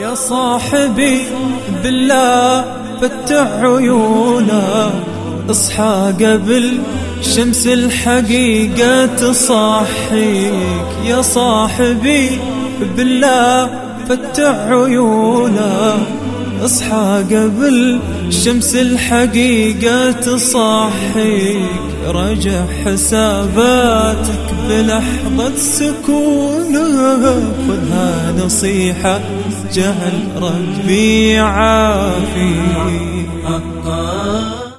يا صاحبي بالله فتح عيونا اصحى قبل شمس الحقيقة تصحيك. يا صاحبي بالله فتح عيونا اصحى قبل شمس الحقيقة تصحيك. رجع حساباتك بلحظة سكونك خذها نصيحة جهل ربي عافيك